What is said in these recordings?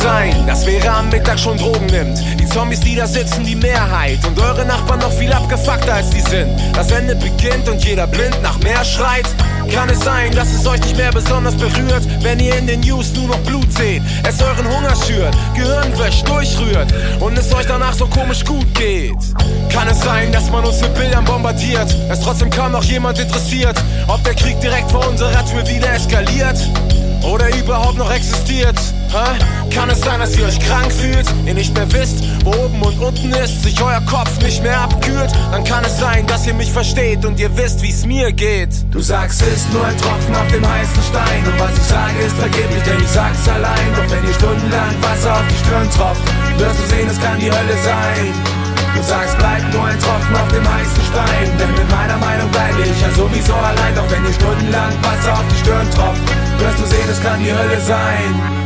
sein, dass wer am Mittag schon Drogen nimmt? Die Zombies, die da sitzen, die Mehrheit. Und eure Nachbarn noch viel abgefuckter als die sind. Das Ende beginnt und jeder blind nach mehr schreit. Kann es sein, dass es euch nicht mehr besonders berührt, wenn ihr in den News nur noch Blut seht? Es euren Hunger schürt, Gehirn wäscht, durchrührt und es euch danach so komisch gut geht? Kann es sein, dass man uns mit Bildern bombardiert, es trotzdem kaum noch jemand interessiert, ob der Krieg direkt vor unserer Tür wieder eskaliert? Oder überhaupt noch existiert. Hä? Kann es sein, dass ihr euch krank fühlt, ihr nicht mehr wisst, wo oben und unten ist, sich euer Kopf nicht mehr abkühlt? Dann kann es sein, dass ihr mich versteht und ihr wisst, wie's mir geht. Du sagst, es ist nur ein Tropfen auf dem heißen Stein und was ich sage ist vergeblich, denn ich sag's allein. Doch wenn ihr stundenlang Wasser auf die Stirn tropft, wirst du sehen, es kann die Hölle sein. Du sagst, bleib Tropfen auf dem heißen Stein. Denn mit meiner Meinung bleibe ich ja sowieso allein. Doch wenn dir stundenlang Wasser auf die Stirn tropft, wirst du sehen, es kann die Hölle sein.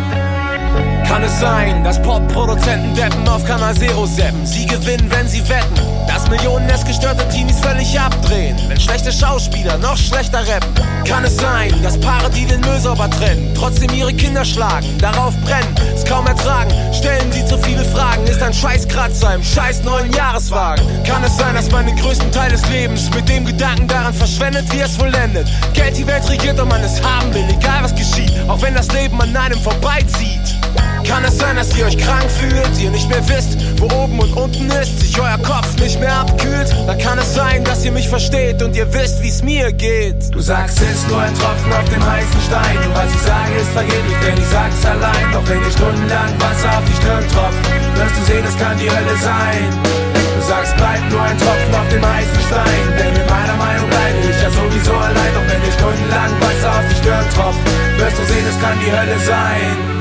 Kann es sein, dass Pop-Produzenten Deppen auf Kanal Zero seppen? Sie gewinnen, wenn sie wetten. Dass Millionen gestörte Teenies völlig abdrehen. Wenn schlechte Schauspieler noch schlechter rappen. Kann es sein, dass Paare, die den Müll sauber trennen, trotzdem ihre Kinder schlagen, darauf brennen, es kaum ertragen. Stellen sie zu viele Fragen, ist ein Scheißkratzer im scheiß neuen Jahreswagen. Kann es sein, dass man den größten Teil des Lebens mit dem Gedanken daran verschwendet, wie es vollendet? Geld die Welt regiert und man es haben will, egal was geschieht, auch wenn das Leben an einem vorbeizieht. Kann es sein, dass ihr euch krank fühlt, ihr nicht mehr wisst, wo oben und unten ist, sich euer Kopf nicht mehr abkühlt? Dann kann es sein, dass ihr mich versteht und ihr wisst, wie's mir geht. Du sagst, es ist nur ein Tropfen auf dem heißen Stein und was ich sage ist vergeblich, denn ich sag's allein. Doch wenn ihr stundenlang Wasser auf die Stirn tropft, wirst du sehen, es kann die Hölle sein. Du sagst, bleib nur ein Tropfen auf dem heißen Stein, denn mit meiner Meinung bleibe ich ja sowieso allein. Doch wenn ihr stundenlang Wasser auf die Stirn tropft, wirst du sehen, es kann die Hölle sein.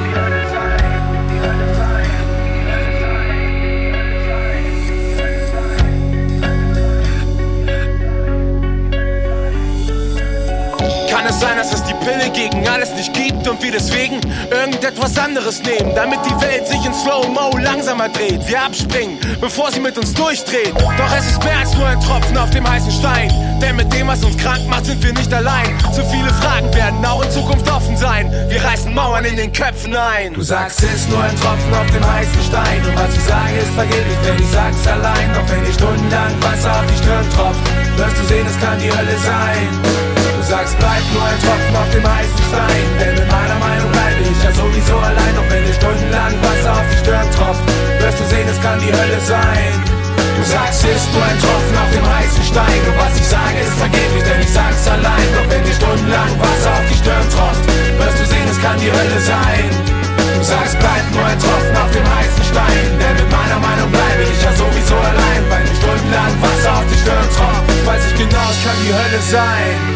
Es sein, dass es die Pille gegen alles nicht gibt und wir deswegen irgendetwas anderes nehmen, damit die Welt sich in Slow-Mo langsamer dreht. Wir abspringen, bevor sie mit uns durchdreht. Doch es ist mehr als nur ein Tropfen auf dem heißen Stein. Denn mit dem, was uns krank macht, sind wir nicht allein. Zu viele Fragen werden auch in Zukunft offen sein. Wir reißen Mauern in den Köpfen ein. Du sagst, es ist nur ein Tropfen auf dem heißen Stein. Und was ich sage, ist vergeblich, denn ich sag's allein. Doch wenn ich stundenlang Wasser auf die Stirn tropft, wirst du sehen, es kann die Hölle sein. Sagst, bleib nur ein Tropfen auf dem heißen Stein. Denn in meiner Meinung bleibe ich ja sowieso allein. Doch wenn dir stundenlang Wasser auf die Stirn tropft, wirst du sehen, es kann die Hölle sein. Du sagst, ist nur ein Tropfen auf dem heißen Stein. Und was ich sage, ist vergeblich, denn ich sag's allein. Doch wenn dir stundenlang Wasser auf die Stirn tropft, wirst du sehen, es kann die Hölle sein. Du sagst, bleib nur ein Tropfen auf dem heißen Stein. Denn mit meiner Meinung bleibe ich ja sowieso allein. Weil mir stundenlang Wasser auf die Stirn tropft, weiß ich genau, es kann die Hölle sein.